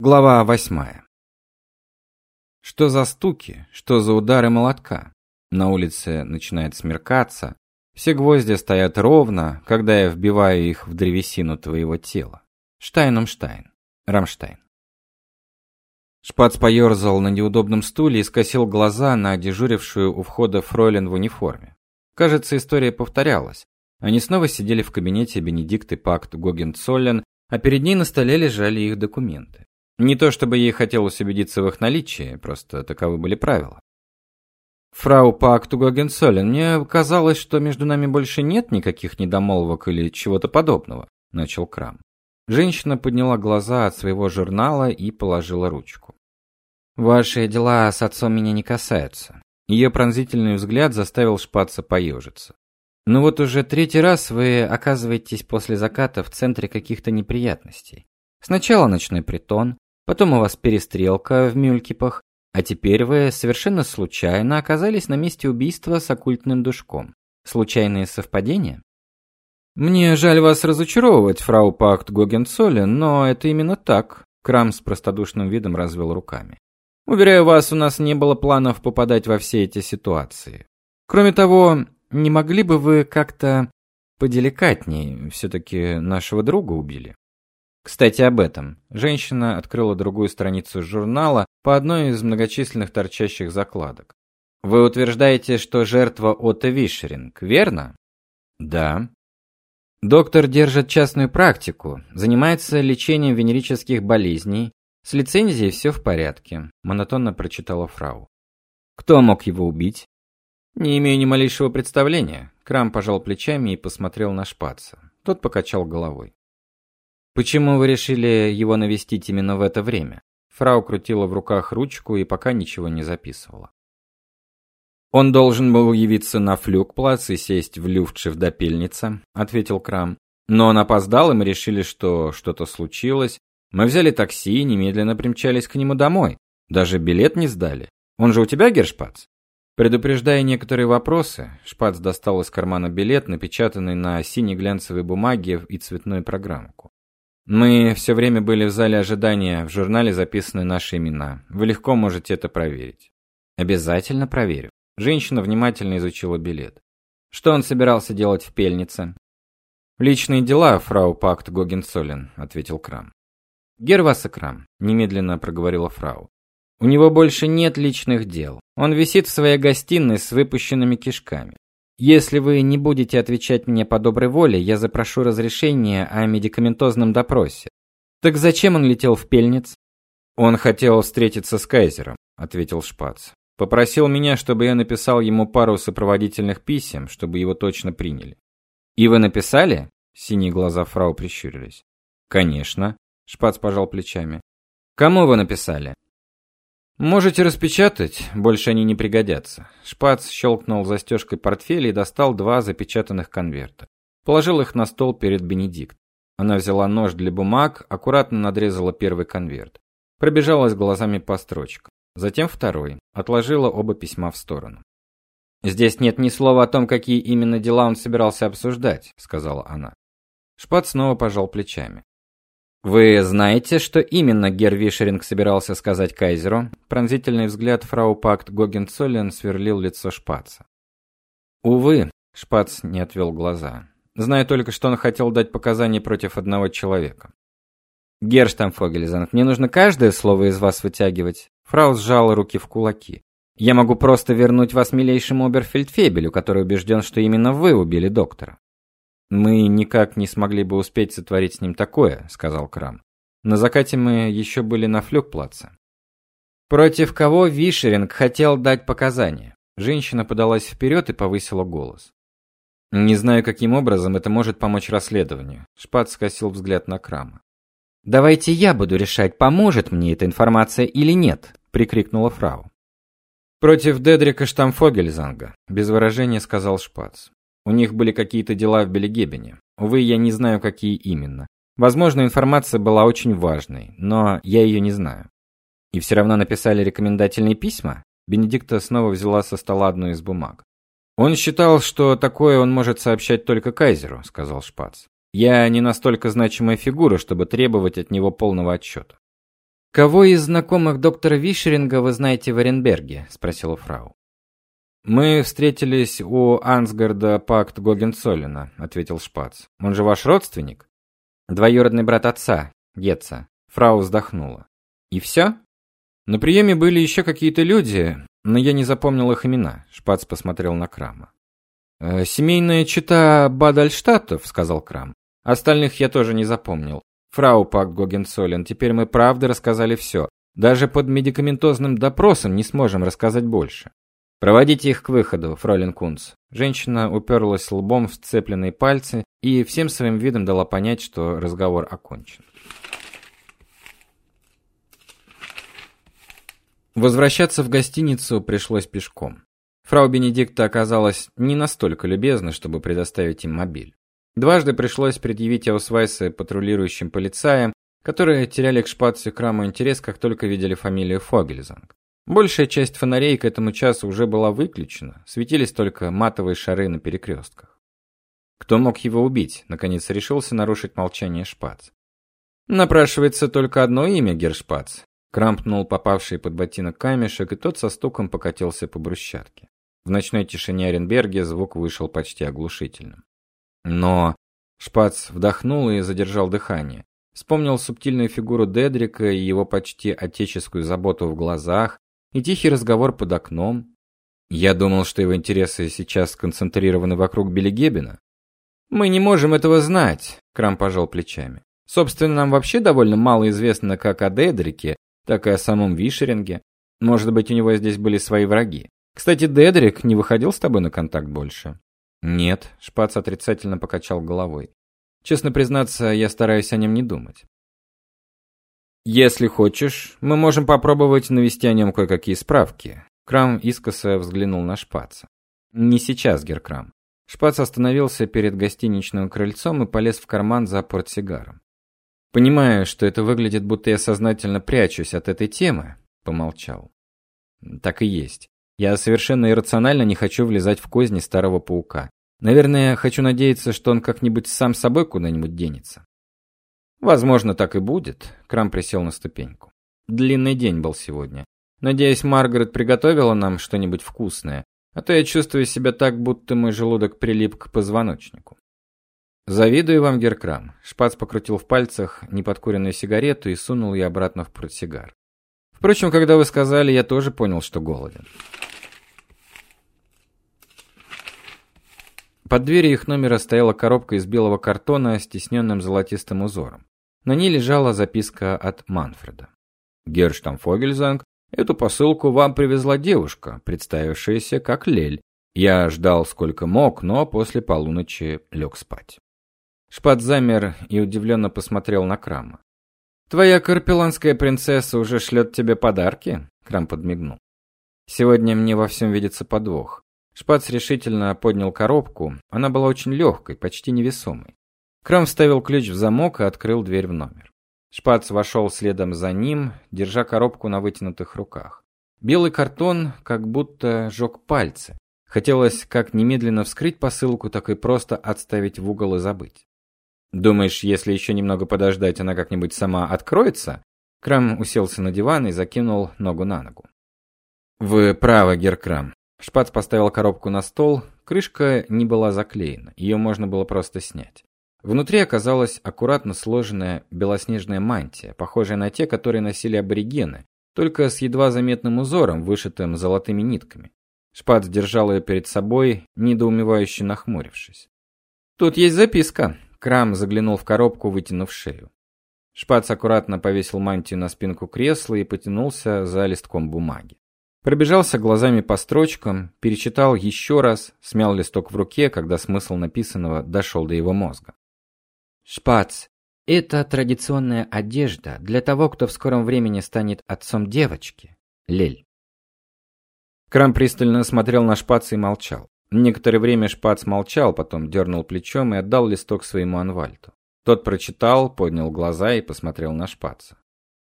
Глава восьмая. Что за стуки, что за удары молотка? На улице начинает смеркаться. Все гвозди стоят ровно, когда я вбиваю их в древесину твоего тела. Штайном Штайн. Рамштайн. Шпац поерзал на неудобном стуле и скосил глаза на дежурившую у входа фройлен в униформе. Кажется, история повторялась. Они снова сидели в кабинете Бенедикты Пакт Гогенцоллен, а перед ней на столе лежали их документы. Не то чтобы ей хотелось убедиться в их наличии, просто таковы были правила. Фрау Пактуга Генсолен, мне казалось, что между нами больше нет никаких недомолвок или чего-то подобного, начал Крам. Женщина подняла глаза от своего журнала и положила ручку. Ваши дела с отцом меня не касаются. Ее пронзительный взгляд заставил Шпаца поежиться. Ну вот уже третий раз вы оказываетесь после заката в центре каких-то неприятностей. Сначала ночной притон, Потом у вас перестрелка в Мюлькипах, а теперь вы совершенно случайно оказались на месте убийства с оккультным душком. Случайные совпадения? Мне жаль вас разочаровывать, фрау Пакт Гогенцоллен, но это именно так. Крам с простодушным видом развел руками. Уверяю вас, у нас не было планов попадать во все эти ситуации. Кроме того, не могли бы вы как-то поделикатнее, все таки нашего друга убили? Кстати, об этом. Женщина открыла другую страницу журнала по одной из многочисленных торчащих закладок. Вы утверждаете, что жертва Отто Вишеринг, верно? Да. Доктор держит частную практику, занимается лечением венерических болезней. С лицензией все в порядке, монотонно прочитала фрау. Кто мог его убить? Не имею ни малейшего представления. Крам пожал плечами и посмотрел на Шпаца. Тот покачал головой. Почему вы решили его навестить именно в это время? Фрау крутила в руках ручку и пока ничего не записывала. Он должен был явиться на флюгплац и сесть в люфтшиф до Пельница, ответил Крам. Но он опоздал, и мы решили, что что-то случилось. Мы взяли такси и немедленно примчались к нему домой. Даже билет не сдали. Он же у тебя, Гершпац? Предупреждая некоторые вопросы, Шпац достал из кармана билет, напечатанный на синей глянцевой бумаге и цветную программку. Мы все время были в зале ожидания, в журнале записаны наши имена. Вы легко можете это проверить. Обязательно проверю. Женщина внимательно изучила билет. Что он собирался делать в Пельнице? Личные дела, фрау Пакт Гогенцоллен, ответил Крам. Герваса Крам, немедленно проговорила фрау. У него больше нет личных дел. Он висит в своей гостиной с выпущенными кишками. Если вы не будете отвечать мне по доброй воле, я запрошу разрешения о медикаментозном допросе. Так зачем он летел в Пельниц? Он хотел встретиться с кайзером, ответил Шпац. Попросил меня, чтобы я написал ему пару сопроводительных писем, чтобы его точно приняли. И вы написали? Синие глаза фрау прищурились. Конечно, Шпац пожал плечами. Кому вы написали? Можете распечатать, больше они не пригодятся. Шпац щелкнул застежкой портфеля и достал два запечатанных конверта. Положил их на стол перед Бенедикт. Она взяла нож для бумаг, аккуратно надрезала первый конверт. Пробежалась глазами по строчкам. Затем второй. Отложила оба письма в сторону. Здесь нет ни слова о том, какие именно дела он собирался обсуждать, сказала она. Шпац снова пожал плечами. Вы знаете, что именно Гервишеринг собирался сказать кайзеру? Пронзительный взгляд фрау Пакт Гогенцоллен сверлил лицо Шпаца. Увы, Шпац не отвел глаза. Знаю только, что он хотел дать показания против одного человека. Герштамфогельзанг, мне нужно каждое слово из вас вытягивать. Фрау сжала руки в кулаки. Я могу просто вернуть вас милейшему оберфельдфебелю, который убежден, что именно вы убили доктора. Мы никак не смогли бы успеть сотворить с ним такое, сказал Крам. На закате мы еще были на флюгплаце. Против кого Вишеринг хотел дать показания? Женщина подалась вперед и повысила голос. Не знаю, каким образом это может помочь расследованию. Шпат скосил взгляд на Крама. Давайте я буду решать, поможет мне эта информация или нет, прикрикнула фрау. Против Дедрика Штамфогельзанга, без выражения сказал Шпац. У них были какие-то дела в Белегебене. Увы, я не знаю, какие именно. Возможно, информация была очень важной, но я ее не знаю. И все равно написали рекомендательные письма? Бенедикта снова взяла со стола одну из бумаг. Он считал, что такое он может сообщать только кайзеру, сказал Шпац. Я не настолько значимая фигура, чтобы требовать от него полного отчета. Кого из знакомых доктора Вишеринга вы знаете в Оренберге? спросила фрау. Мы встретились у Ансгарда Пакт Гогенцоллена, ответил Шпац. Он же ваш родственник? Двоюродный брат отца, Гетца. Фрау вздохнула. И все? На приеме были еще какие-то люди, но я не запомнил их имена. Шпац посмотрел на Крама. «Э, семейная чита Бадальштадтов, сказал Крам. Остальных я тоже не запомнил. Фрау Пак Гогенцоллен, теперь мы правда рассказали все. Даже под медикаментозным допросом не сможем рассказать больше. Проводите их к выходу, фройлен Кунц. Женщина уперлась лбом в сцепленные пальцы и всем своим видом дала понять, что разговор окончен. Возвращаться в гостиницу пришлось пешком. Фрау Бенедикта оказалась не настолько любезна, чтобы предоставить им мобиль. Дважды пришлось предъявить аусвайсы патрулирующим полицаям, которые теряли к шпацу Краму интерес, как только видели фамилию Фогельзанг. Большая часть фонарей к этому часу уже была выключена, светились только матовые шары на перекрестках. Кто мог его убить? Наконец решился нарушить молчание Шпац. Напрашивается только одно имя, Гершпац. Крампнул попавший под ботинок камешек, и тот со стуком покатился по брусчатке. В ночной тишине Оренберге звук вышел почти оглушительным. Но Шпац вдохнул и задержал дыхание. Вспомнил субтильную фигуру Дедрика и его почти отеческую заботу в глазах, и тихий разговор под окном. Я думал, что его интересы сейчас сконцентрированы вокруг Билли Геббена. Мы не можем этого знать, Крам пожал плечами. Собственно, нам вообще довольно мало известно как о Дедрике, так и о самом Вишеринге. Может быть, у него здесь были свои враги. Кстати, Дедрик не выходил с тобой на контакт больше? Нет, Шпац отрицательно покачал головой. Честно признаться, я стараюсь о нем не думать. Если хочешь, мы можем попробовать навести о нем кое-какие справки. Крам искоса взглянул на Шпаца. Не сейчас, Геркрам. Шпац остановился перед гостиничным крыльцом и полез в карман за портсигаром. Понимая, что это выглядит, будто я сознательно прячусь от этой темы, помолчал. Так и есть. Я совершенно иррационально не хочу влезать в козни старого паука. Наверное, хочу надеяться, что он как-нибудь сам собой куда-нибудь денется. Возможно, так и будет. Крам присел на ступеньку. Длинный день был сегодня. Надеюсь, Маргарет приготовила нам что-нибудь вкусное, а то я чувствую себя так, будто мой желудок прилип к позвоночнику. Завидую вам, Геркрам. Шпац покрутил в пальцах неподкуренную сигарету и сунул ее обратно в портсигар. Впрочем, когда вы сказали, я тоже понял, что голоден. Под дверью их номера стояла коробка из белого картона с тисненным золотистым узором. На ней лежала записка от Манфреда. Герштамфогельзанг, эту посылку вам привезла девушка, представившаяся как Лель. Я ждал сколько мог, но после полуночи лег спать. Шпат замер и удивленно посмотрел на Крама. Твоя карпеланская принцесса уже шлет тебе подарки? Крам подмигнул. Сегодня мне во всем видится подвох. Шпац решительно поднял коробку. Она была очень легкой, почти невесомой. Крам вставил ключ в замок и открыл дверь в номер. Шпац вошел следом за ним, держа коробку на вытянутых руках. Белый картон как будто жег пальцы. Хотелось как немедленно вскрыть посылку, так и просто отставить в угол и забыть. Думаешь, если еще немного подождать, она как-нибудь сама откроется? Крам уселся на диван и закинул ногу на ногу. Вы правы, Геркрам. Шпац поставил коробку на стол, крышка не была заклеена, ее можно было просто снять. Внутри оказалась аккуратно сложенная белоснежная мантия, похожая на те, которые носили аборигены, только с едва заметным узором, вышитым золотыми нитками. Шпац держал ее перед собой, недоумевающе нахмурившись. Тут есть записка. Крам заглянул в коробку, вытянув шею. Шпац аккуратно повесил мантию на спинку кресла и потянулся за листком бумаги. Пробежался глазами по строчкам, перечитал еще раз, смял листок в руке, когда смысл написанного дошел до его мозга. Шпац это традиционная одежда для того, кто в скором времени станет отцом девочки. Лель. Крам пристально смотрел на Шпаца и молчал. Некоторое время Шпац молчал, потом дернул плечом и отдал листок своему Анвальту. Тот прочитал, поднял глаза и посмотрел на Шпаца.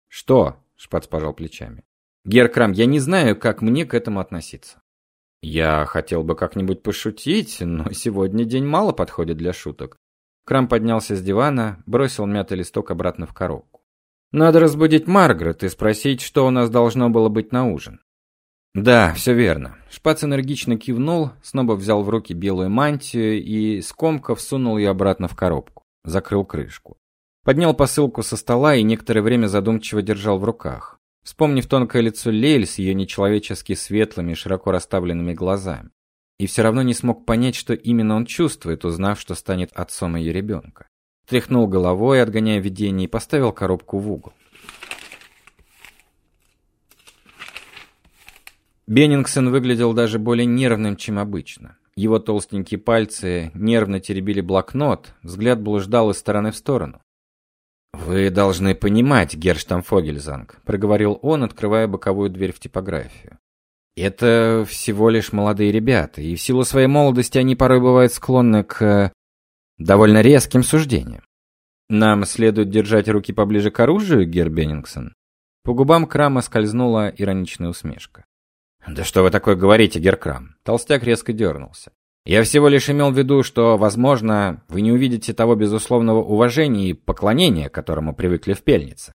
"Что?" Шпац пожал плечами. Геркрам, я не знаю, как мне к этому относиться. Я хотел бы как-нибудь пошутить, но сегодня день мало подходит для шуток. Крам поднялся с дивана, бросил мятый листок обратно в коробку. Надо разбудить Маргарет и спросить, что у нас должно было быть на ужин. Да, все верно. Шпац энергично кивнул, снова взял в руки белую мантию и, скомков, сунул ее обратно в коробку. Закрыл крышку. Поднял посылку со стола и некоторое время задумчиво держал в руках. Вспомнив тонкое лицо Лель с ее нечеловечески светлыми, широко расставленными глазами. И все равно не смог понять, что именно он чувствует, узнав, что станет отцом ее ребенка. Тряхнул головой, отгоняя видение, и поставил коробку в угол. Беннингсон выглядел даже более нервным, чем обычно. Его толстенькие пальцы нервно теребили блокнот, взгляд блуждал из стороны в сторону. «Вы должны понимать, Герштамфогельзанг», — проговорил он, открывая боковую дверь в типографию. «Это всего лишь молодые ребята, и в силу своей молодости они порой бывают склонны к довольно резким суждениям. Нам следует держать руки поближе к оружию, Гер Беннингсон?» По губам Крама скользнула ироничная усмешка. «Да что вы такое говорите, Геркрам?» Толстяк резко дернулся. «Я всего лишь имел в виду, что, возможно, вы не увидите того безусловного уважения и поклонения, к которому привыкли в пельнице».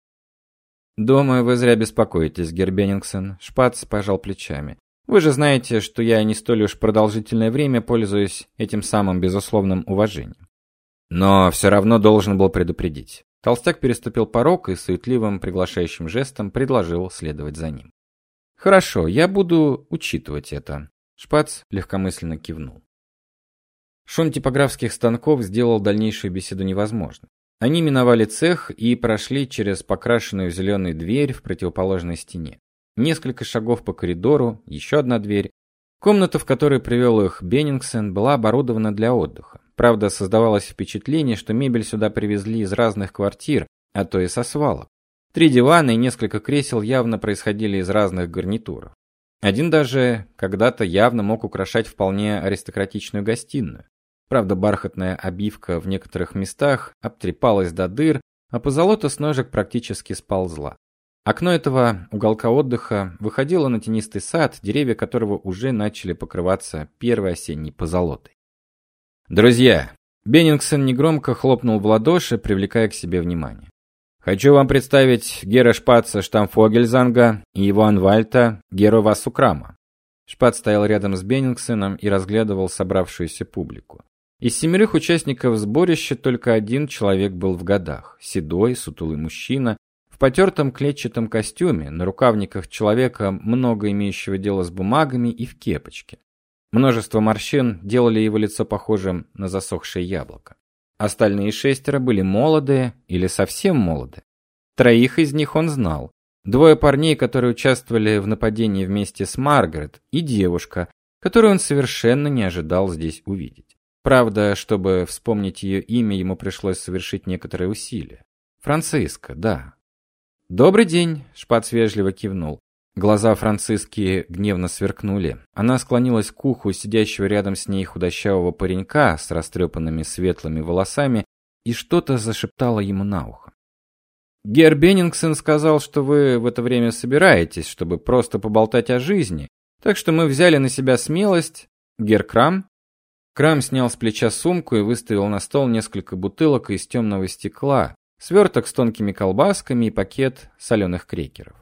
«Думаю, вы зря беспокоитесь, Гербеннингсон», — Шпац пожал плечами. «Вы же знаете, что я не столь уж продолжительное время пользуюсь этим самым безусловным уважением. Но все равно должен был предупредить». Толстяк переступил порог и суетливым приглашающим жестом предложил следовать за ним. Хорошо, я буду учитывать это. Шпац легкомысленно кивнул. Шум типографских станков сделал дальнейшую беседу невозможной. Они миновали цех и прошли через покрашенную в зеленый дверь в противоположной стене. Несколько шагов по коридору, еще одна дверь. Комната, в которой привел их Беннингсен, была оборудована для отдыха. Правда, создавалось впечатление, что мебель сюда привезли из разных квартир, а то и со свалок. Три дивана и несколько кресел явно происходили из разных гарнитуров. Один даже когда-то явно мог украшать вполне аристократичную гостиную. Правда, бархатная обивка в некоторых местах обтрепалась до дыр, а позолота с ножек практически сползла. Окно этого уголка отдыха выходило на тенистый сад, деревья которого уже начали покрываться первой осенней позолотой. Друзья, Беннингсон негромко хлопнул в ладоши, привлекая к себе внимание. Хочу вам представить Гера Шпаца Штамфогельзанга и его анвальта Геру Васукрама. Шпац стоял рядом с Беннингсеном и разглядывал собравшуюся публику. Из семерых участников сборища только один человек был в годах. Седой, сутулый мужчина, в потертом клетчатом костюме, на рукавниках человека, много имеющего дело с бумагами и в кепочке. Множество морщин делали его лицо похожим на засохшее яблоко. Остальные шестеро были молодые или совсем молоды. Троих из них он знал. Двое парней, которые участвовали в нападении вместе с Маргарет, и девушка, которую он совершенно не ожидал здесь увидеть. Правда, чтобы вспомнить ее имя, ему пришлось совершить некоторые усилия. Франциска, да. «Добрый день», — Шпац вежливо кивнул. Глаза Франциски гневно сверкнули. Она склонилась к уху сидящего рядом с ней худощавого паренька с растрепанными светлыми волосами и что-то зашептала ему на ухо. Гер Беннингсен сказал, что вы в это время собираетесь, чтобы просто поболтать о жизни, так что мы взяли на себя смелость. Гер Крам? Крам снял с плеча сумку и выставил на стол несколько бутылок из темного стекла, сверток с тонкими колбасками и пакет соленых крекеров.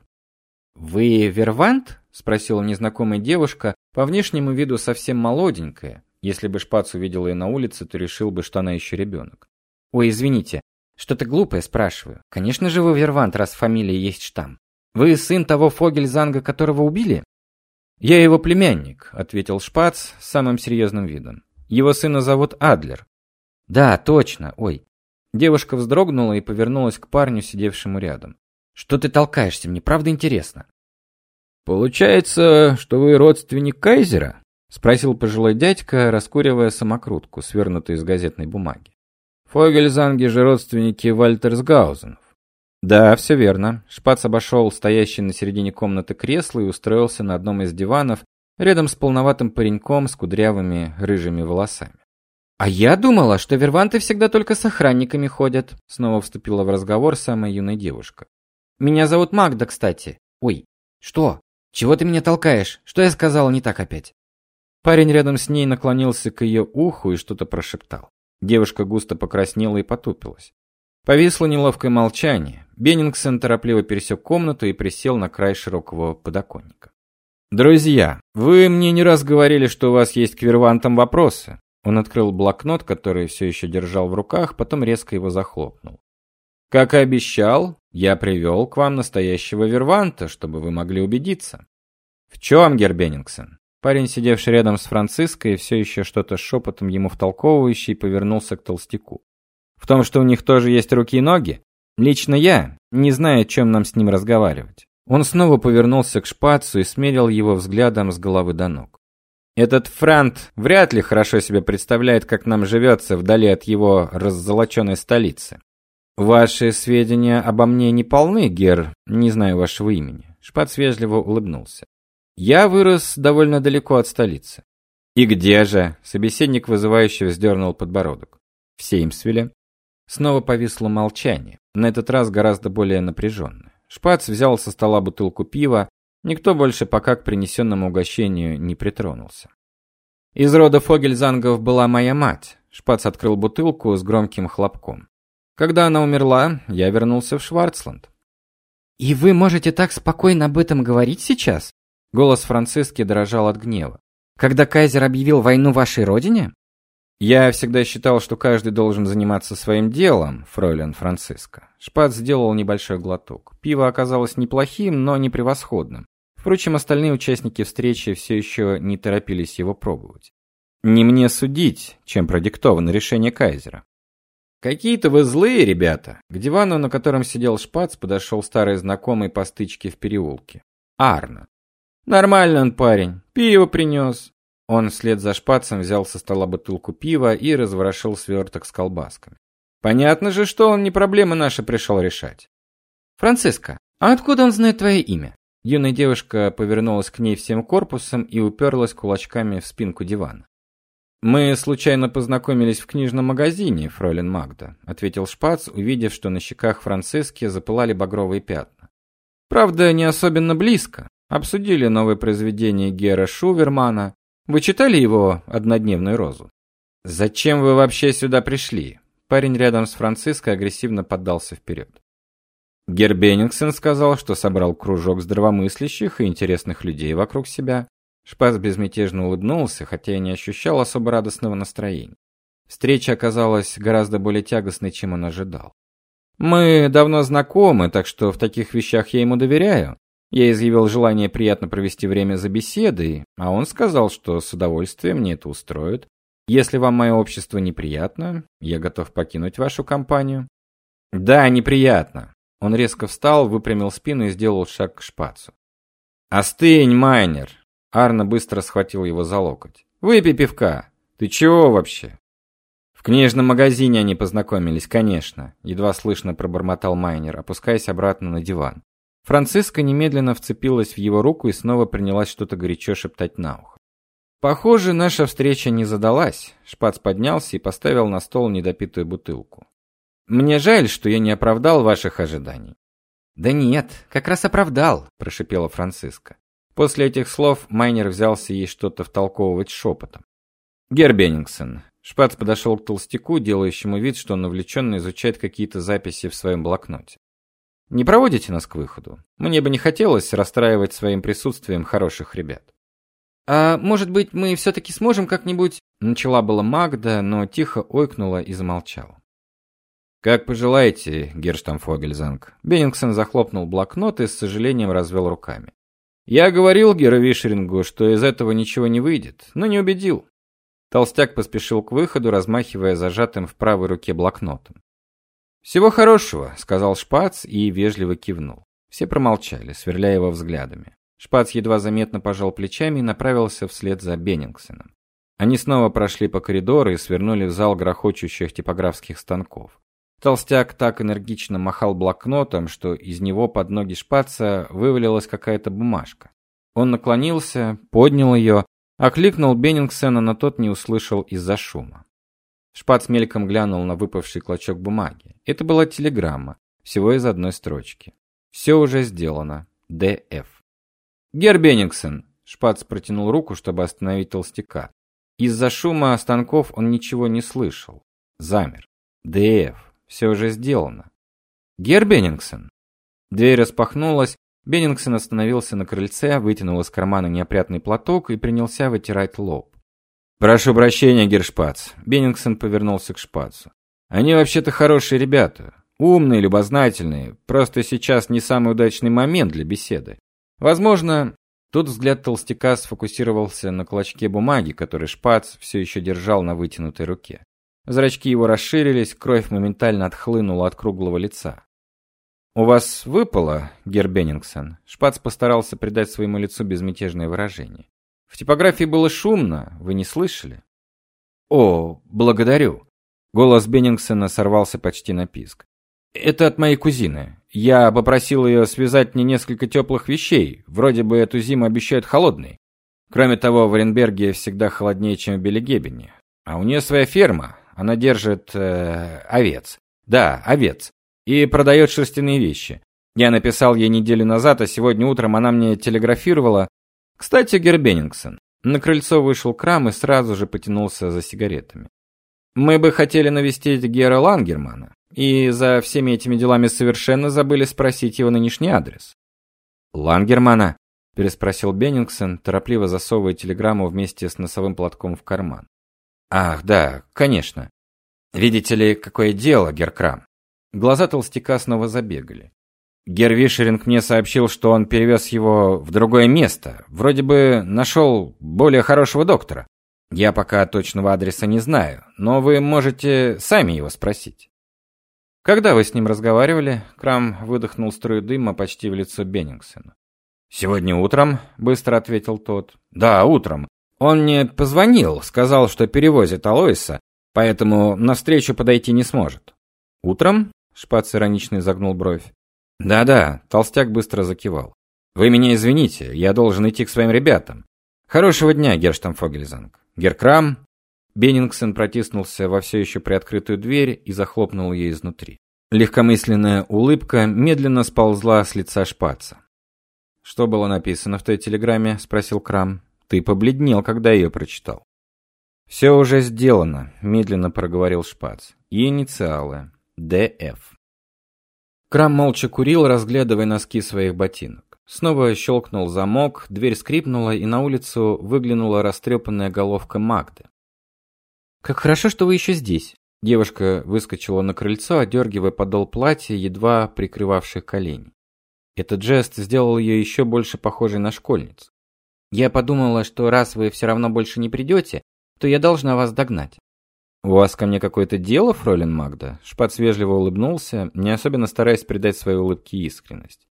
«Вы Вервант?» — спросила незнакомая девушка, по внешнему виду совсем молоденькая. Если бы Шпац увидел ее на улице, то решил бы, что она еще ребенок. «Ой, извините, что-то глупое спрашиваю. Конечно же вы Вервант, раз в фамилии есть штамм. Вы сын того Фогельзанга, которого убили?» «Я его племянник», — ответил Шпац с самым серьезным видом. «Его сына зовут Адлер». «Да, точно, ой». Девушка вздрогнула и повернулась к парню, сидевшему рядом. Что ты толкаешься? Мне правда интересно. Получается, что вы родственник Кайзера? спросил пожилой дядька, раскуривая самокрутку, свернутую из газетной бумаги. Фогельзанги же родственники Вальтерсгаузенов. Да, все верно. Шпац обошел стоящий на середине комнаты кресло и устроился на одном из диванов рядом с полноватым пареньком с кудрявыми рыжими волосами. А я думала, что верванты всегда только с охранниками ходят, снова вступила в разговор самая юная девушка. Меня зовут Магда, кстати. Ой, что? Чего ты меня толкаешь? Что я сказала не так опять? Парень рядом с ней наклонился к ее уху и что-то прошептал. Девушка густо покраснела и потупилась. Повисло неловкое молчание. Беннингсон торопливо пересек комнату и присел на край широкого подоконника. «Друзья, вы мне не раз говорили, что у вас есть к вервантам вопросы». Он открыл блокнот, который все еще держал в руках, потом резко его захлопнул. «Как и обещал, я привел к вам настоящего верванта, чтобы вы могли убедиться». «В чем, Гербеннингсон?» Парень, сидевший рядом с Франциской, все еще что-то шепотом ему втолковывающий, повернулся к толстяку. «В том, что у них тоже есть руки и ноги? Лично я не знаю, о чем нам с ним разговаривать. Он снова повернулся к шпацу и смерил его взглядом с головы до ног. Этот Франт вряд ли хорошо себе представляет, как нам живется вдали от его раззолоченной столицы. Ваши сведения обо мне не полны, Гер, не знаю вашего имени. Шпац вежливо улыбнулся. Я вырос довольно далеко от столицы. И где же? Собеседник вызывающе вздернул подбородок. В Сеймсвилле. Снова повисло молчание, на этот раз гораздо более напряженное. Шпац взял со стола бутылку пива, никто больше пока к принесенному угощению не притронулся. Из рода Фогельзангов была моя мать. Шпац открыл бутылку с громким хлопком. Когда она умерла, я вернулся в Шварцланд. И вы можете так спокойно об этом говорить сейчас? Голос Франциски дрожал от гнева. Когда кайзер объявил войну вашей родине? Я всегда считал, что каждый должен заниматься своим делом, фройлен Франциско. Шпат сделал небольшой глоток. Пиво оказалось неплохим, но не превосходным. Впрочем, остальные участники встречи все еще не торопились его пробовать. Не мне судить, чем продиктовано решение кайзера. Какие-то вы злые, ребята. К дивану, на котором сидел Шпац, подошел старый знакомый по стычке в переулке. Арна. Нормальный он парень. Пиво принес. Он вслед за шпацем взял со стола бутылку пива и разворошил сверток с колбасками. Понятно же, что он не проблемы наши пришел решать. Франциска, а откуда он знает твое имя? Юная девушка повернулась к ней всем корпусом и уперлась кулачками в спинку дивана. Мы случайно познакомились в книжном магазине, фройлен Магда, ответил Шпац, увидев, что на щеках Франциски запылали багровые пятна. Правда, не особенно близко. Обсудили новое произведение Гера Шувермана, вы читали его «Однодневную розу»? Зачем вы вообще сюда пришли? Парень рядом с Франциско агрессивно поддался вперед. Гербеннингсон сказал, что собрал кружок здравомыслящих и интересных людей вокруг себя. Шпас безмятежно улыбнулся, хотя и не ощущал особо радостного настроения. Встреча оказалась гораздо более тягостной, чем он ожидал. Мы давно знакомы, так что в таких вещах я ему доверяю. Я изъявил желание приятно провести время за беседой, а он сказал, что с удовольствием мне это устроит. Если вам мое общество неприятно, я готов покинуть вашу компанию. Да, неприятно. Он резко встал, выпрямил спину и сделал шаг к шпацу. Остынь, майнер. Арна быстро схватил его за локоть. Выпей пивка. Ты чего вообще? В книжном магазине они познакомились, конечно, едва слышно пробормотал майнер, опускаясь обратно на диван. Франциска немедленно вцепилась в его руку и снова принялась что-то горячо шептать на ухо. Похоже, наша встреча не задалась. Шпац поднялся и поставил на стол недопитую бутылку. Мне жаль, что я не оправдал ваших ожиданий. Да нет, как раз оправдал, прошипела Франциска. После этих слов Майнер взялся ей что-то втолковывать шепотом. Гербеннингсон. Шпац подошел к толстяку, делающему вид, что он увлеченно изучает какие-то записи в своем блокноте. Не проводите нас к выходу. Мне бы не хотелось расстраивать своим присутствием хороших ребят. А может быть, мы все таки сможем как-нибудь, начала была Магда, но тихо ойкнула и замолчала. Как пожелаете, Герштамфогельзанг. Беннингсон захлопнул блокнот и с сожалением развел руками. Я говорил Геру Вишерингу, что из этого ничего не выйдет, но не убедил. Толстяк поспешил к выходу, размахивая зажатым в правой руке блокнотом. «Всего хорошего», — сказал Шпац и вежливо кивнул. Все промолчали, сверляя его взглядами. Шпац едва заметно пожал плечами и направился вслед за Беннингсеном. Они снова прошли по коридору и свернули в зал грохочущих типографских станков. Толстяк так энергично махал блокнотом, что из него под ноги Шпаца вывалилась какая-то бумажка. Он наклонился, поднял ее, окликнул Беннингсена, но тот не услышал из-за шума. Шпац мельком глянул на выпавший клочок бумаги. Это была телеграмма, всего из одной строчки. Все уже сделано. Д.Ф. Гер Беннингсон. Шпац протянул руку, чтобы остановить толстяка. Из-за шума станков он ничего не слышал. Замер. Д.Ф. Все уже сделано. Гер Беннингсон. Дверь распахнулась, Беннингсон остановился на крыльце, вытянул из кармана неопрятный платок и принялся вытирать лоб. «Прошу прощения, Гершпац». Беннингсон повернулся к Шпацу. «Они вообще-то хорошие ребята. Умные, любознательные. Просто сейчас не самый удачный момент для беседы. Возможно, тут взгляд толстяка сфокусировался на клочке бумаги, который Шпац все еще держал на вытянутой руке. Зрачки его расширились, кровь моментально отхлынула от круглого лица. «У вас выпало, Гер Беннингсон?» Шпац постарался придать своему лицу безмятежное выражение. В типографии было шумно, вы не слышали? О, благодарю. Голос Беннингсона сорвался почти на писк. Это от моей кузины. Я попросил ее связать мне несколько теплых вещей. Вроде бы эту зиму обещают холодной. Кроме того, в Оренберге всегда холоднее, чем в Белегебене. А у нее своя ферма. Она держит э, овец. Да, овец. И продает шерстяные вещи. Я написал ей неделю назад, а сегодня утром она мне телеграфировала, кстати, Гербеннингсон. На крыльцо вышел Крам и сразу же потянулся за сигаретами. Мы бы хотели навестить Гера Лангермана, и за всеми этими делами совершенно забыли спросить его нынешний адрес. Лангермана? переспросил Беннингсон, торопливо засовывая телеграмму вместе с носовым платком в карман. Ах, да, конечно. Видите ли, какое дело, Геркрам? Глаза толстяка снова забегали. Гервишеринг мне сообщил, что он перевез его в другое место. Вроде бы нашел более хорошего доктора. Я пока точного адреса не знаю, но вы можете сами его спросить. Когда вы с ним разговаривали? Крам выдохнул струю дыма почти в лицо Беннингсона. Сегодня утром, быстро ответил тот. Да, утром. Он мне позвонил, сказал, что перевозит Алоиса, поэтому на встречу подойти не сможет. Утром? Шпац иронично изогнул бровь. Да-да, толстяк быстро закивал. Вы меня извините, я должен идти к своим ребятам. Хорошего дня, Герштамфогельзанг. Геркрам. Беннингсон протиснулся во все еще приоткрытую дверь и захлопнул ее изнутри. Легкомысленная улыбка медленно сползла с лица Шпаца. Что было написано в той телеграмме, спросил Крам. Ты побледнел, когда ее прочитал. «Все уже сделано, медленно проговорил Шпац. Инициалы ДФ. Крам молча курил, разглядывая носки своих ботинок. Снова щелкнул замок, дверь скрипнула, и на улицу выглянула растрепанная головка Магды. «Как хорошо, что вы еще здесь!» Девушка выскочила на крыльцо, одергивая подол платья, едва прикрывавших колени. Этот жест сделал ее еще больше похожей на школьницу. «Я подумала, что раз вы все равно больше не придете, то я должна вас догнать». «У вас ко мне какое-то дело, фройлен Магда?» Шпац вежливо улыбнулся, не особенно стараясь придать своей улыбке искренность.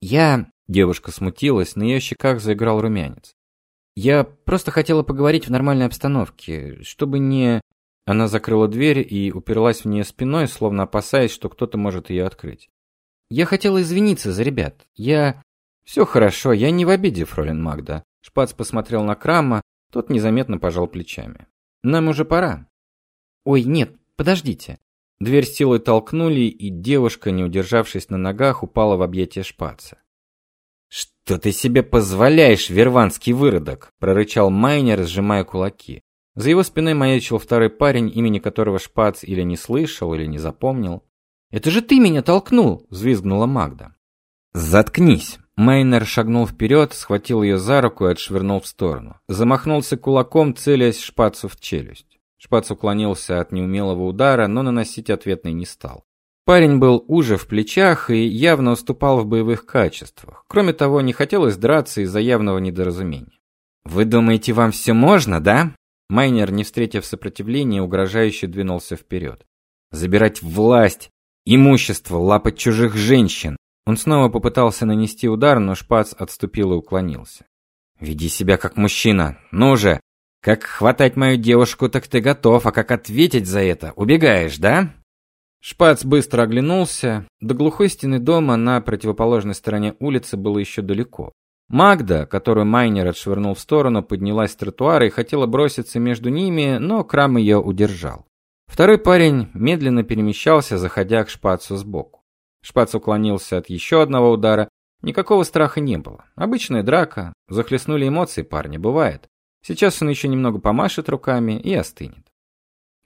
«Я...» – девушка смутилась, на ее щеках заиграл румянец. «Я просто хотела поговорить в нормальной обстановке, чтобы не...» Она закрыла дверь и уперлась в нее спиной, словно опасаясь, что кто-то может ее открыть. «Я хотела извиниться за ребят. Я...» «Все хорошо, я не в обиде, фройлен Магда». Шпац посмотрел на Крама, тот незаметно пожал плечами. «Нам уже пора». Ой, нет, подождите. Дверь силой толкнули, и девушка, не удержавшись на ногах, упала в объятия шпаца. «Что ты себе позволяешь, верванский выродок?» – прорычал Майнер, сжимая кулаки. За его спиной маячил второй парень, имени которого Шпац или не слышал, или не запомнил. «Это же ты меня толкнул!» – взвизгнула Магда. «Заткнись!» Майнер шагнул вперед, схватил ее за руку и отшвырнул в сторону. Замахнулся кулаком, целясь Шпацу в челюсть. Шпац уклонился от неумелого удара, но наносить ответный не стал. Парень был уже в плечах и явно уступал в боевых качествах. Кроме того, не хотелось драться из-за явного недоразумения. «Вы думаете, вам все можно, да?» Майнер, не встретив сопротивления, угрожающе двинулся вперед. «Забирать власть, имущество, лапать чужих женщин!» Он снова попытался нанести удар, но Шпац отступил и уклонился. «Веди себя как мужчина! Ну же! Как хватать мою девушку, так ты готов, а как ответить за это? Убегаешь, да? Шпац быстро оглянулся. До глухой стены дома на противоположной стороне улицы было еще далеко. Магда, которую майнер отшвырнул в сторону, поднялась с тротуара и хотела броситься между ними, но Крам ее удержал. Второй парень медленно перемещался, заходя к Шпацу сбоку. Шпац уклонился от еще одного удара. Никакого страха не было. Обычная драка. Захлестнули эмоции парня, бывает. Сейчас он еще немного помашет руками и остынет.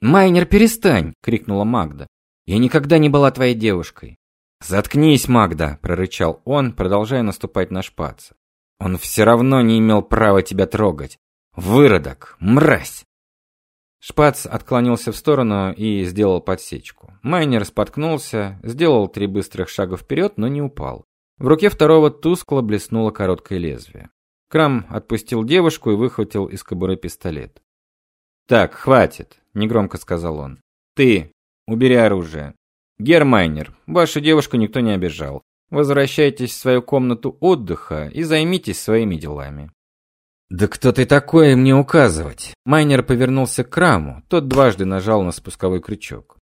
«Майнер, перестань!» — крикнула Магда. Я никогда не была твоей девушкой. Заткнись, Магда, прорычал он, продолжая наступать на шпаца. Он все равно не имел права тебя трогать. Выродок, мразь. Шпац отклонился в сторону и сделал подсечку. Майнер споткнулся, сделал три быстрых шага вперед, но не упал. В руке второго тускло блеснуло короткое лезвие. Крам отпустил девушку и выхватил из кобуры пистолет. «Так, хватит», — негромко сказал он. «Ты, убери оружие. Гермайнер, вашу девушку никто не обижал. Возвращайтесь в свою комнату отдыха и займитесь своими делами». «Да кто ты такой мне указывать?» Майнер повернулся к Краму, тот дважды нажал на спусковой крючок.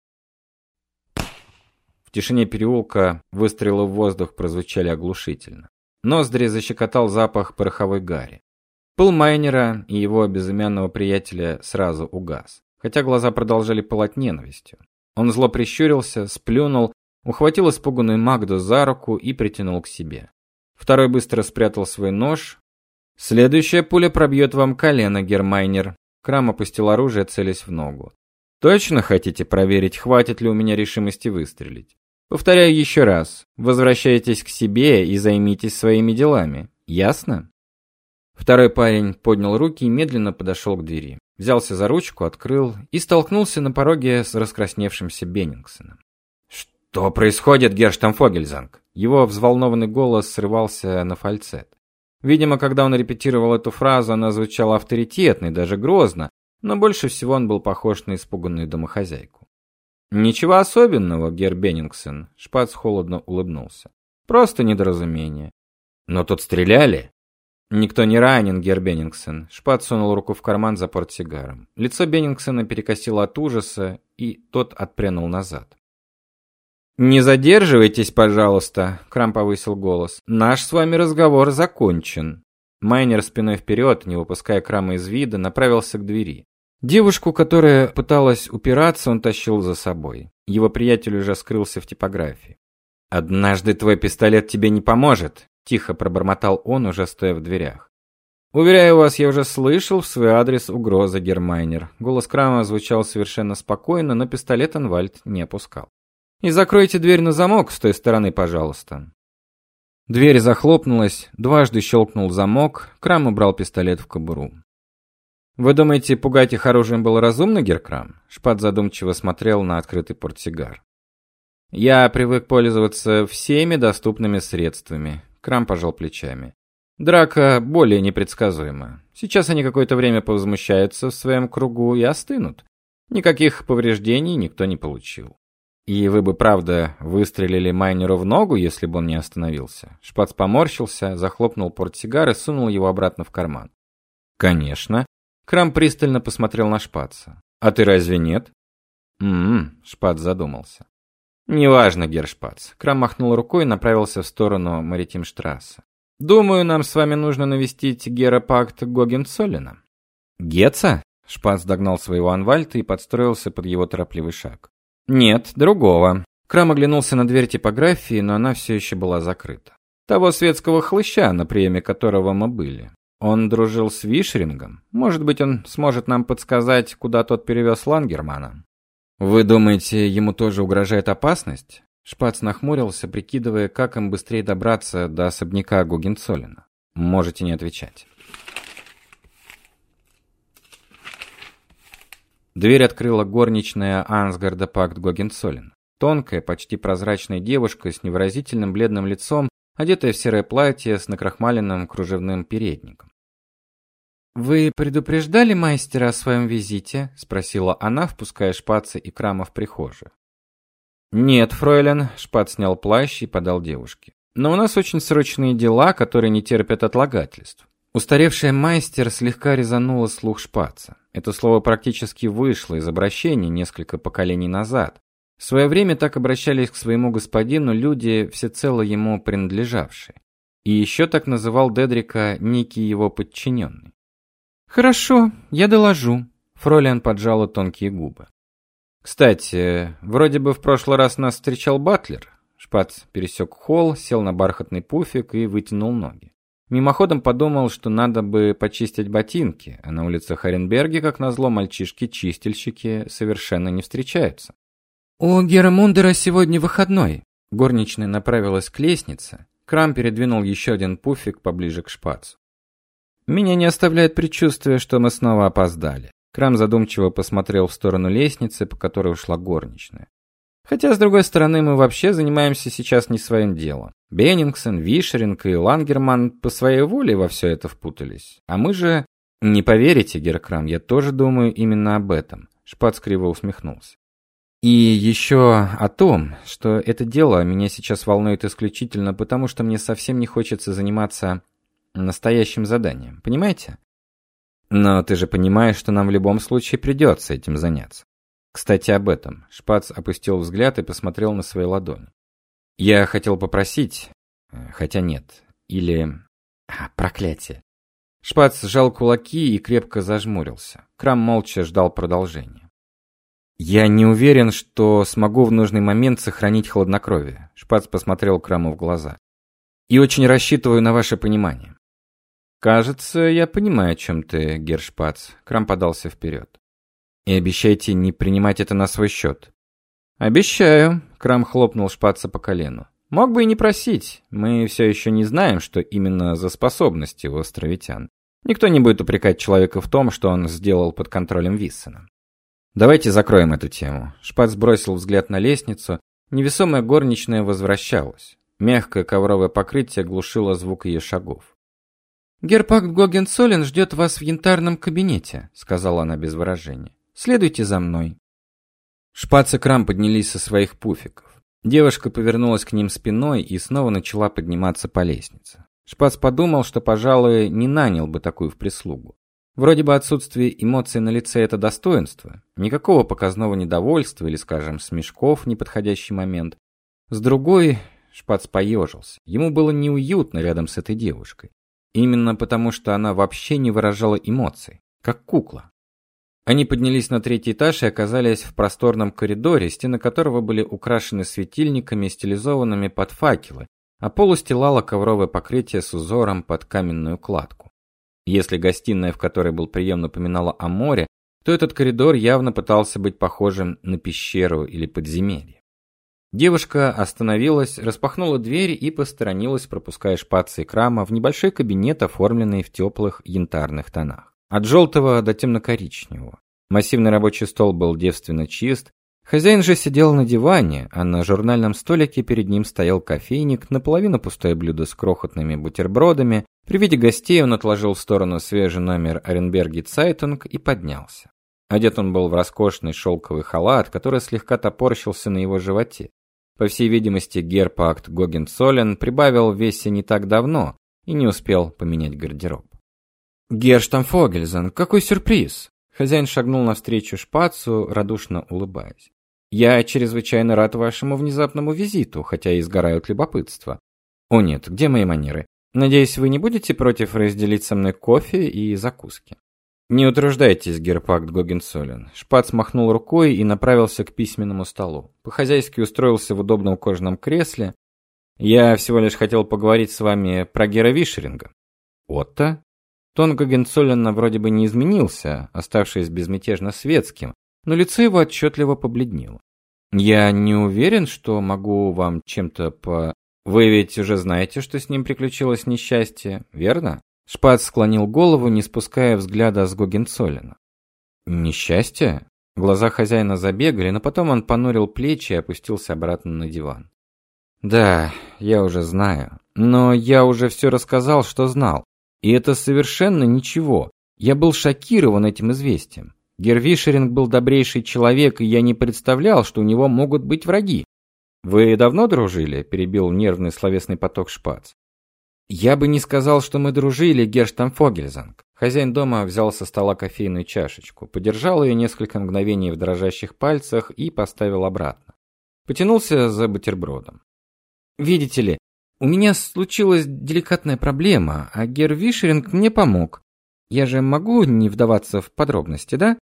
В тишине переулка выстрелы в воздух прозвучали оглушительно. Ноздри защекотал запах пороховой гари. Пыл майнера и его безымянного приятеля сразу угас, хотя глаза продолжали пылать ненавистью. Он зло прищурился, сплюнул, ухватил испуганную Магду за руку и притянул к себе. Второй быстро спрятал свой нож. Следующая пуля пробьет вам колено, Гермайнер. Крам опустил оружие, целясь в ногу. Точно хотите проверить, хватит ли у меня решимости выстрелить? Повторяю еще раз. Возвращайтесь к себе и займитесь своими делами. Ясно? Второй парень поднял руки и медленно подошел к двери. Взялся за ручку, открыл и столкнулся на пороге с раскрасневшимся Беннингсоном. Что происходит, Герштамфогельзанг? Его взволнованный голос срывался на фальцет. Видимо, когда он репетировал эту фразу, она звучала авторитетно и даже грозно, но больше всего он был похож на испуганную домохозяйку. Ничего особенного, Гер Беннингсен, Шпац холодно улыбнулся. Просто недоразумение. Но тут стреляли. Никто не ранен, Гер Беннингсен. Шпац сунул руку в карман за портсигаром. Лицо Беннингсена перекосило от ужаса, и тот отпрянул назад. Не задерживайтесь, пожалуйста, Крам повысил голос. Наш с вами разговор закончен. Майнер спиной вперед, не выпуская Крама из вида, направился к двери. Девушку, которая пыталась упираться, он тащил за собой. Его приятель уже скрылся в типографии. Однажды твой пистолет тебе не поможет, тихо пробормотал он, уже стоя в дверях. Уверяю вас, я уже слышал в свой адрес угрозы, Гермайнер. Голос Крама звучал совершенно спокойно, но пистолет Анвальд не опускал. И закройте дверь на замок с той стороны, пожалуйста. Дверь захлопнулась, дважды щелкнул замок, Крам убрал пистолет в кобуру. Вы думаете, пугать их оружием было разумно, Геркрам? Шпат задумчиво смотрел на открытый портсигар. Я привык пользоваться всеми доступными средствами. Крам пожал плечами. Драка более непредсказуема. Сейчас они какое-то время повозмущаются в своем кругу и остынут. Никаких повреждений никто не получил. И вы бы, правда, выстрелили майнеру в ногу, если бы он не остановился. Шпац поморщился, захлопнул портсигар и сунул его обратно в карман. Конечно, Крам пристально посмотрел на Шпаца. А ты разве нет? М-м, Шпац задумался. Неважно, Гершпац. Крам махнул рукой и направился в сторону Маритимштрассе. Думаю, нам с вами нужно навестить Герапакт Гогенцоллена. Геца? Шпац догнал своего Анвальта и подстроился под его торопливый шаг. Нет, другого. Крам оглянулся на дверь типографии, но она все еще была закрыта. Того светского хлыща, на приеме которого мы были. Он дружил с Вишрингом. Может быть, он сможет нам подсказать, куда тот перевез Лангермана. Вы думаете, ему тоже угрожает опасность? Шпац нахмурился, прикидывая, как им быстрее добраться до особняка Гугенцоллина. Можете не отвечать. Дверь открыла горничная Ансгарда Пакт Гогенцоллин. Тонкая, почти прозрачная девушка с невыразительным бледным лицом, одетая в серое платье с накрахмаленным кружевным передником. Вы предупреждали мастера о своем визите? спросила она, впуская Шпаца и Крама в прихожую. Нет, фройлен, Шпац снял плащ и подал девушке. Но у нас очень срочные дела, которые не терпят отлагательств. Устаревшая мастер слегка резанула слух Шпаца. Это слово практически вышло из обращения несколько поколений назад. В свое время так обращались к своему господину люди, всецело ему принадлежавшие. И еще так называл Дедрика некий его подчиненный. Хорошо, я доложу. Фролиан поджала тонкие губы. Кстати, вроде бы в прошлый раз нас встречал Батлер. Шпац пересек холл, сел на бархатный пуфик и вытянул ноги. Мимоходом подумал, что надо бы почистить ботинки, а на улице Харенберге, как назло, мальчишки-чистильщики совершенно не встречаются. У Гера сегодня выходной. Горничная направилась к лестнице. Крам передвинул еще один пуфик поближе к шпацу. Меня не оставляет предчувствие, что мы снова опоздали. Крам задумчиво посмотрел в сторону лестницы, по которой ушла горничная. Хотя, с другой стороны, мы вообще занимаемся сейчас не своим делом. Беннингсон, Вишеринг и Лангерман по своей воле во все это впутались. А мы же... Не поверите, Геркрам, я тоже думаю именно об этом. Шпац криво усмехнулся. И еще о том, что это дело меня сейчас волнует исключительно потому, что мне совсем не хочется заниматься настоящим заданием. Понимаете? Но ты же понимаешь, что нам в любом случае придется этим заняться. Кстати, об этом. Шпац опустил взгляд и посмотрел на свои ладони. Я хотел попросить, э, хотя нет, или а, проклятие. Шпац сжал кулаки и крепко зажмурился. Крам молча ждал продолжения. Я не уверен, что смогу в нужный момент сохранить хладнокровие. Шпац посмотрел Краму в глаза. И очень рассчитываю на ваше понимание. Кажется, я понимаю, о чем ты, Гершпац. Крам подался вперед. И обещайте не принимать это на свой счет. Обещаю, Крам хлопнул Шпаца по колену. Мог бы и не просить. Мы все еще не знаем, что именно за способности у островитян. Никто не будет упрекать человека в том, что он сделал под контролем Виссена. Давайте закроем эту тему. Шпац бросил взгляд на лестницу. Невесомая горничная возвращалась. Мягкое ковровое покрытие глушило звук ее шагов. «Герпакт Гогенцоллен ждет вас в янтарном кабинете», — сказала она без выражения. Следуйте за мной. Шпац и Крам поднялись со своих пуфиков. Девушка повернулась к ним спиной и снова начала подниматься по лестнице. Шпац подумал, что, пожалуй, не нанял бы такую в прислугу. Вроде бы отсутствие эмоций на лице это достоинство, никакого показного недовольства или, скажем, смешков в неподходящий момент. С другой, Шпац поежился. Ему было неуютно рядом с этой девушкой. Именно потому, что она вообще не выражала эмоций, как кукла. Они поднялись на третий этаж и оказались в просторном коридоре, стены которого были украшены светильниками, стилизованными под факелы, а пол устилало ковровое покрытие с узором под каменную кладку. Если гостиная, в которой был прием, напоминала о море, то этот коридор явно пытался быть похожим на пещеру или подземелье. Девушка остановилась, распахнула дверь и посторонилась, пропуская шпацы крама в небольшой кабинет, оформленный в теплых янтарных тонах. От желтого до темно-коричневого. Массивный рабочий стол был девственно чист. Хозяин же сидел на диване, а на журнальном столике перед ним стоял кофейник, наполовину пустое блюдо с крохотными бутербродами. При виде гостей он отложил в сторону свежий номер Оренберги Цайтунг и поднялся. Одет он был в роскошный шелковый халат, который слегка топорщился на его животе. По всей видимости, герр Пакт Гогенцоллен прибавил в весе не так давно и не успел поменять гардероб. Герштамфогельзен, какой сюрприз! Хозяин шагнул навстречу шпацу, радушно улыбаясь. Я чрезвычайно рад вашему внезапному визиту, хотя и сгораю от любопытства. О нет, где мои манеры? Надеюсь, вы не будете против разделить со мной кофе и закуски. Не утруждайтесь, Герпакт Гогенсолен. Шпац махнул рукой и направился к письменному столу. По-хозяйски устроился в удобном кожаном кресле. Я всего лишь хотел поговорить с вами про Гера Вишеринга. Отто? Тон Гогенцоллена вроде бы не изменился, оставшись безмятежно светским, но лицо его отчетливо побледнело. Я не уверен, что могу вам чем-то по Вы ведь уже знаете, что с ним приключилось несчастье, верно? Шпац склонил голову, не спуская взгляда с Гогенцоллена. Несчастье? Глаза хозяина забегали, но потом он понурил плечи и опустился обратно на диван. Да, я уже знаю, но я уже все рассказал, что знал. И это совершенно ничего. Я был шокирован этим известием. Гервишеринг был добрейший человек, и я не представлял, что у него могут быть враги. Вы давно дружили? перебил нервный словесный поток Шпац. Я бы не сказал, что мы дружили, Герштамфогельзанг. Хозяин дома взял со стола кофейную чашечку, подержал ее несколько мгновений в дрожащих пальцах и поставил обратно. Потянулся за бутербродом. Видите ли, у меня случилась деликатная проблема, а Гер Вишеринг мне помог. Я же могу не вдаваться в подробности, да?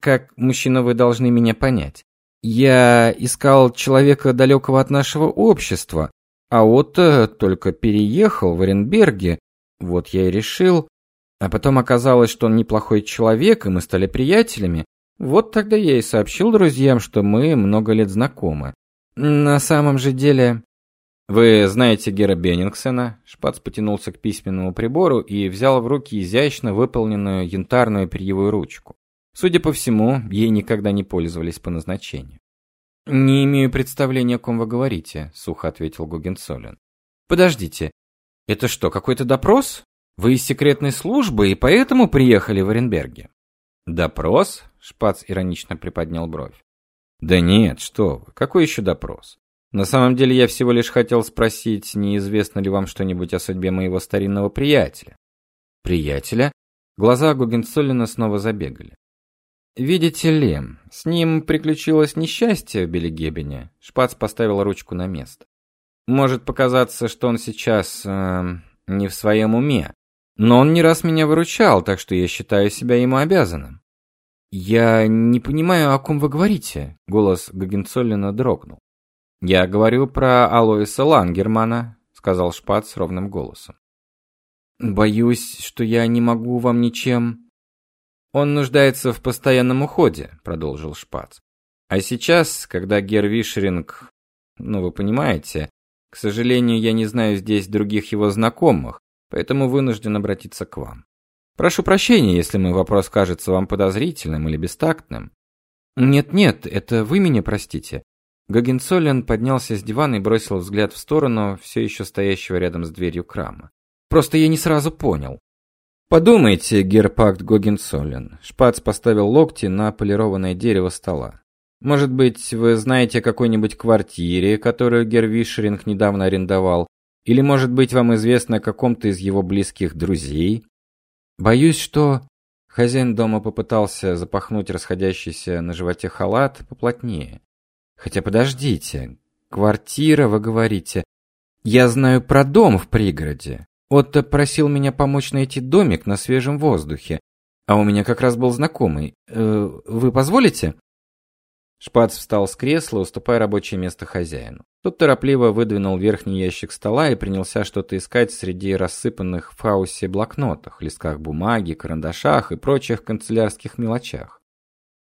Как мужчина вы должны меня понять. Я искал человека далекого от нашего общества, а Отто только переехал в Оренберге. Вот я и решил. А потом оказалось, что он неплохой человек, и мы стали приятелями. Вот тогда я и сообщил друзьям, что мы много лет знакомы. На самом же деле... Вы знаете Гера Беннингсена? Шпац потянулся к письменному прибору и взял в руки изящно выполненную янтарную перьевую ручку. Судя по всему, ей никогда не пользовались по назначению. «Не имею представления, о ком вы говорите», — сухо ответил Гугенцоллен. «Подождите, это что, какой-то допрос? Вы из секретной службы и поэтому приехали в Оренберге?» «Допрос?» — Шпац иронично приподнял бровь. «Да нет, что вы, какой еще допрос? На самом деле я всего лишь хотел спросить, неизвестно ли вам что-нибудь о судьбе моего старинного приятеля?» «Приятеля?» Глаза Гугенцоллена снова забегали. Видите ли, с ним приключилось несчастье в Белегебене. Шпац поставил ручку на место. Может показаться, что он сейчас э, не в своем уме, но он не раз меня выручал, так что я считаю себя ему обязанным. Я не понимаю, о ком вы говорите, голос Гагенцоллина дрогнул. Я говорю про Алоиса Лангермана, сказал Шпац ровным голосом. Боюсь, что я не могу вам ничем он нуждается в постоянном уходе, продолжил Шпац. А сейчас, когда Гер Вишеринг, ну вы понимаете, к сожалению, я не знаю здесь других его знакомых, поэтому вынужден обратиться к вам. Прошу прощения, если мой вопрос кажется вам подозрительным или бестактным. Нет-нет, это вы меня простите. Гагенцоллен поднялся с дивана и бросил взгляд в сторону все еще стоящего рядом с дверью крама. Просто я не сразу понял. Подумайте, Герпакт Гогенцоллен. Шпац поставил локти на полированное дерево стола. Может быть, вы знаете о какой-нибудь квартире, которую Гервишеринг недавно арендовал, или может быть, вам известно о каком-то из его близких друзей? Боюсь, что хозяин дома попытался запахнуть расходящийся на животе халат поплотнее. Хотя подождите, квартира, вы говорите? Я знаю про дом в пригороде. Отто просил меня помочь найти домик на свежем воздухе, а у меня как раз был знакомый. Э, вы позволите? Шпац встал с кресла, уступая рабочее место хозяину. Тот торопливо выдвинул верхний ящик стола и принялся что-то искать среди рассыпанных в хаосе блокнотах, листках бумаги, карандашах и прочих канцелярских мелочах.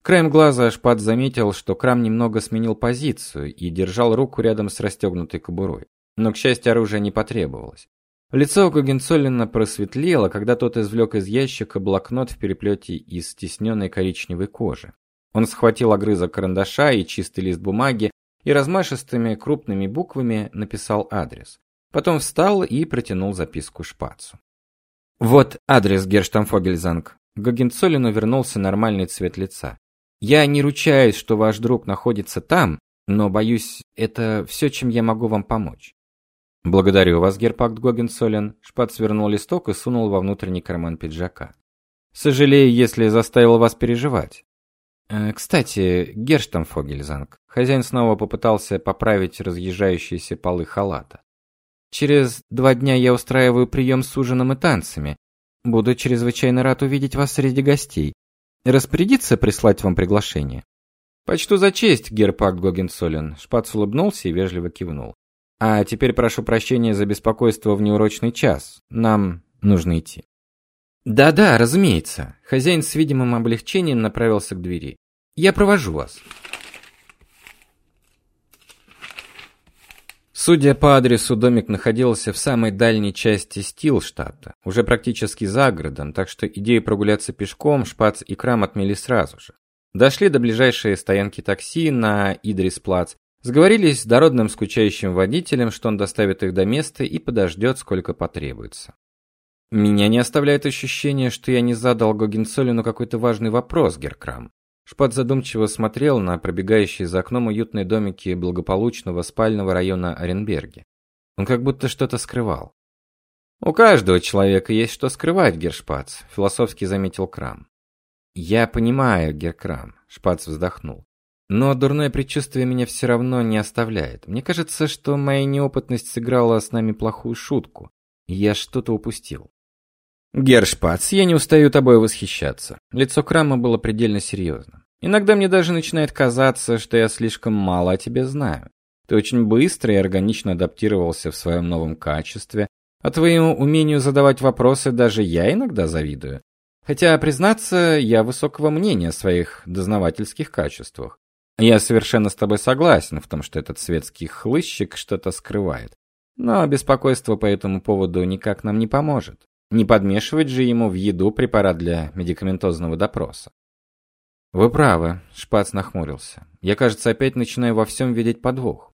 Краем глаза Шпац заметил, что Крам немного сменил позицию и держал руку рядом с расстегнутой кобурой. Но, к счастью, оружия не потребовалось. Лицо Гогенцоллина просветлело, когда тот извлек из ящика блокнот в переплете из стесненной коричневой кожи. Он схватил огрызок карандаша и чистый лист бумаги и размашистыми крупными буквами написал адрес. Потом встал и протянул записку Шпацу. Вот адрес Герштамфогельзанг. Гогенцоллину вернулся нормальный цвет лица. Я не ручаюсь, что ваш друг находится там, но боюсь, это все, чем я могу вам помочь. Благодарю вас, Герпакт Гогенсолен. Шпат свернул листок и сунул во внутренний карман пиджака. Сожалею, если заставил вас переживать. Э, кстати, Герштамфогельзанг. Хозяин снова попытался поправить разъезжающиеся полы халата. Через два дня я устраиваю прием с ужином и танцами. Буду чрезвычайно рад увидеть вас среди гостей. Распорядиться прислать вам приглашение. Почту за честь, Герпакт Гогенсолен. Шпац улыбнулся и вежливо кивнул. А теперь прошу прощения за беспокойство в неурочный час. Нам нужно идти. Да-да, разумеется. Хозяин с видимым облегчением направился к двери. Я провожу вас. Судя по адресу, домик находился в самой дальней части Стилштадта, уже практически за городом, так что идею прогуляться пешком Шпац и Крам отмели сразу же. Дошли до ближайшей стоянки такси на Идрисплац Сговорились с дородным скучающим водителем, что он доставит их до места и подождет, сколько потребуется. Меня не оставляет ощущение, что я не задал Гогенцоллину какой-то важный вопрос, Геркрам. Шпат задумчиво смотрел на пробегающие за окном уютные домики благополучного спального района Оренберге. Он как будто что-то скрывал. У каждого человека есть что скрывать, Гершпац, философски заметил Крам. Я понимаю, Геркрам, Шпац вздохнул. Но дурное предчувствие меня все равно не оставляет. Мне кажется, что моя неопытность сыграла с нами плохую шутку. Я что-то упустил. Гершпац, я не устаю тобой восхищаться. Лицо Крама было предельно серьезным. Иногда мне даже начинает казаться, что я слишком мало о тебе знаю. Ты очень быстро и органично адаптировался в своем новом качестве, а твоему умению задавать вопросы даже я иногда завидую. Хотя, признаться, я высокого мнения о своих дознавательских качествах. Я совершенно с тобой согласен в том, что этот светский хлыщик что-то скрывает. Но беспокойство по этому поводу никак нам не поможет. Не подмешивать же ему в еду препарат для медикаментозного допроса. Вы правы, Шпац нахмурился. Я, кажется, опять начинаю во всем видеть подвох.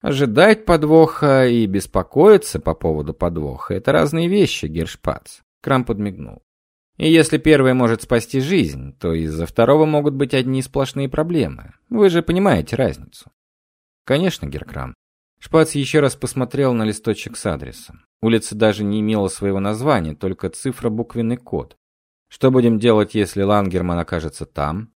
Ожидать подвоха и беспокоиться по поводу подвоха это разные вещи, Гершпац. Крам подмигнул. И если первое может спасти жизнь, то из-за второго могут быть одни сплошные проблемы. Вы же понимаете разницу. Конечно, Геркрам. Шпац еще раз посмотрел на листочек с адресом. Улица даже не имела своего названия, только цифра-буквенный код. Что будем делать, если Лангерман окажется там?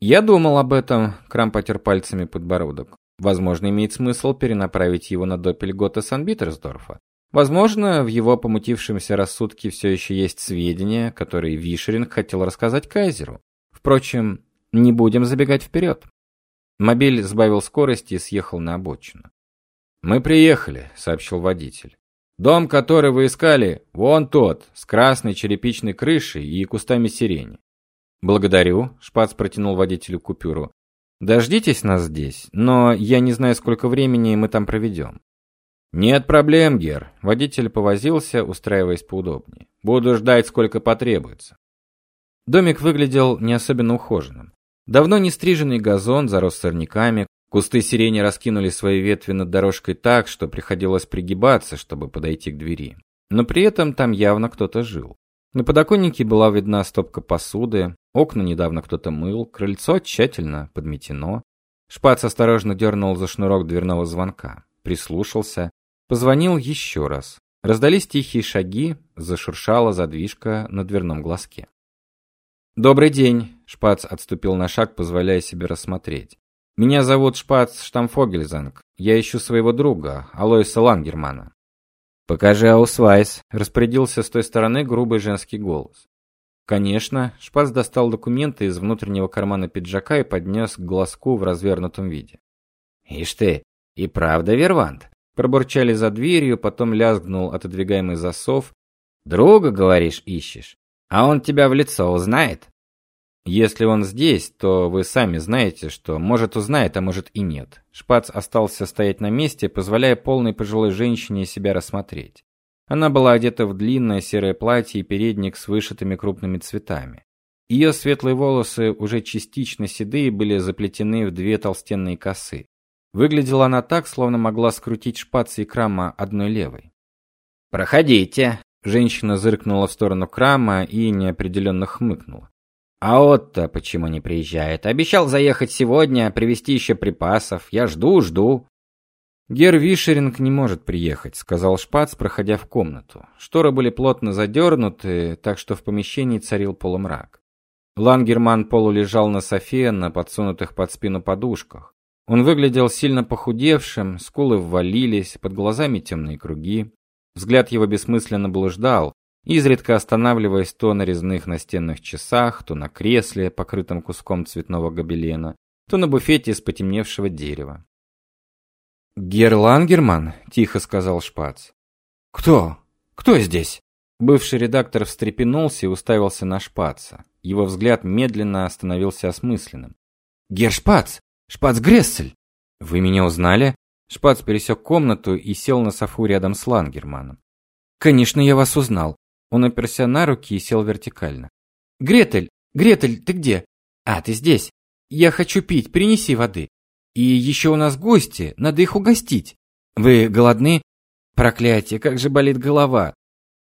Я думал об этом, Крам потер пальцами подбородок. Возможно, имеет смысл перенаправить его на Доппельгота Сан-Битерсдорфа. Возможно, в его помутившемся рассудке все еще есть сведения, которые Вишеринг хотел рассказать Кайзеру. Впрочем, не будем забегать вперед. Мобиль сбавил скорость и съехал на обочину. «Мы приехали», — сообщил водитель. «Дом, который вы искали, вон тот, с красной черепичной крышей и кустами сирени». «Благодарю», — Шпац протянул водителю купюру. «Дождитесь нас здесь, но я не знаю, сколько времени мы там проведем». «Нет проблем, Гер», — водитель повозился, устраиваясь поудобнее. «Буду ждать, сколько потребуется». Домик выглядел не особенно ухоженным. Давно не стриженный газон зарос сорняками, Кусты сирени раскинули свои ветви над дорожкой так, что приходилось пригибаться, чтобы подойти к двери. Но при этом там явно кто-то жил. На подоконнике была видна стопка посуды, окна недавно кто-то мыл, крыльцо тщательно подметено. Шпац осторожно дернул за шнурок дверного звонка, прислушался, позвонил еще раз. Раздались тихие шаги, зашуршала задвижка на дверном глазке. «Добрый день!» – Шпац отступил на шаг, позволяя себе рассмотреть. Меня зовут Шпац Штамм Фогельзанг. Я ищу своего друга, Алоиса Лангермана. Покажи аусвайс, распорядился с той стороны грубый женский голос. Конечно, Шпац достал документы из внутреннего кармана пиджака и поднес к глазку в развернутом виде. Ишь ты, и правда Вервант? Пробурчали за дверью, потом лязгнул отодвигаемый засов. Друга, говоришь, ищешь? А он тебя в лицо узнает? Если он здесь, то вы сами знаете, что может узнает, а может и нет. Шпац остался стоять на месте, позволяя полной пожилой женщине себя рассмотреть. Она была одета в длинное серое платье и передник с вышитыми крупными цветами. Ее светлые волосы, уже частично седые, были заплетены в две толстенные косы. Выглядела она так, словно могла скрутить шпац и крама одной левой. «Проходите!» Женщина зыркнула в сторону крама и неопределенно хмыкнула. А Отто почему не приезжает? Обещал заехать сегодня, привезти еще припасов. Я жду, жду. Гер Вишеринг не может приехать, сказал Шпац, проходя в комнату. Шторы были плотно задернуты, так что в помещении царил полумрак. Лангерман полулежал на софе на подсунутых под спину подушках. Он выглядел сильно похудевшим, скулы ввалились, под глазами темные круги. Взгляд его бессмысленно блуждал, изредка останавливаясь то на резных настенных часах, то на кресле, покрытом куском цветного гобелена, то на буфете из потемневшего дерева. «Герлангерман?» – тихо сказал Шпац. «Кто? Кто здесь?» Бывший редактор встрепенулся и уставился на Шпаца. Его взгляд медленно становился осмысленным. «Гершпац! Шпац Грессель! Вы меня узнали?» Шпац пересек комнату и сел на софу рядом с Лангерманом. «Конечно, я вас узнал. Он оперся на руки и сел вертикально. «Гретель! Гретель, ты где?» «А, ты здесь. Я хочу пить, принеси воды. И еще у нас гости, надо их угостить. Вы голодны?» «Проклятие, как же болит голова!»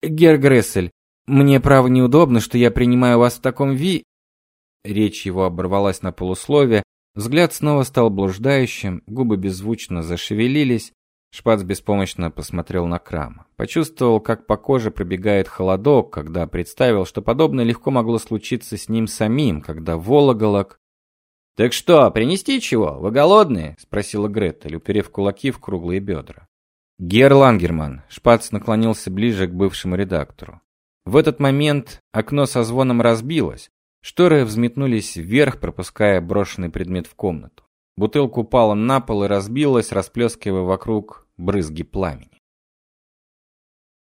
«Гер Грессель, мне, право, неудобно, что я принимаю вас в таком ви...» Речь его оборвалась на полуслове, взгляд снова стал блуждающим, губы беззвучно зашевелились, Шпац беспомощно посмотрел на Крама. Почувствовал, как по коже пробегает холодок, когда представил, что подобное легко могло случиться с ним самим, когда Вологолок... «Так что, принести чего? Вы голодные?» — спросила Гретель, уперев кулаки в круглые бедра. «Гер Лангерман», — Шпац наклонился ближе к бывшему редактору. В этот момент окно со звоном разбилось, шторы взметнулись вверх, пропуская брошенный предмет в комнату. Бутылка упала на пол и разбилась, расплескивая вокруг брызги пламени.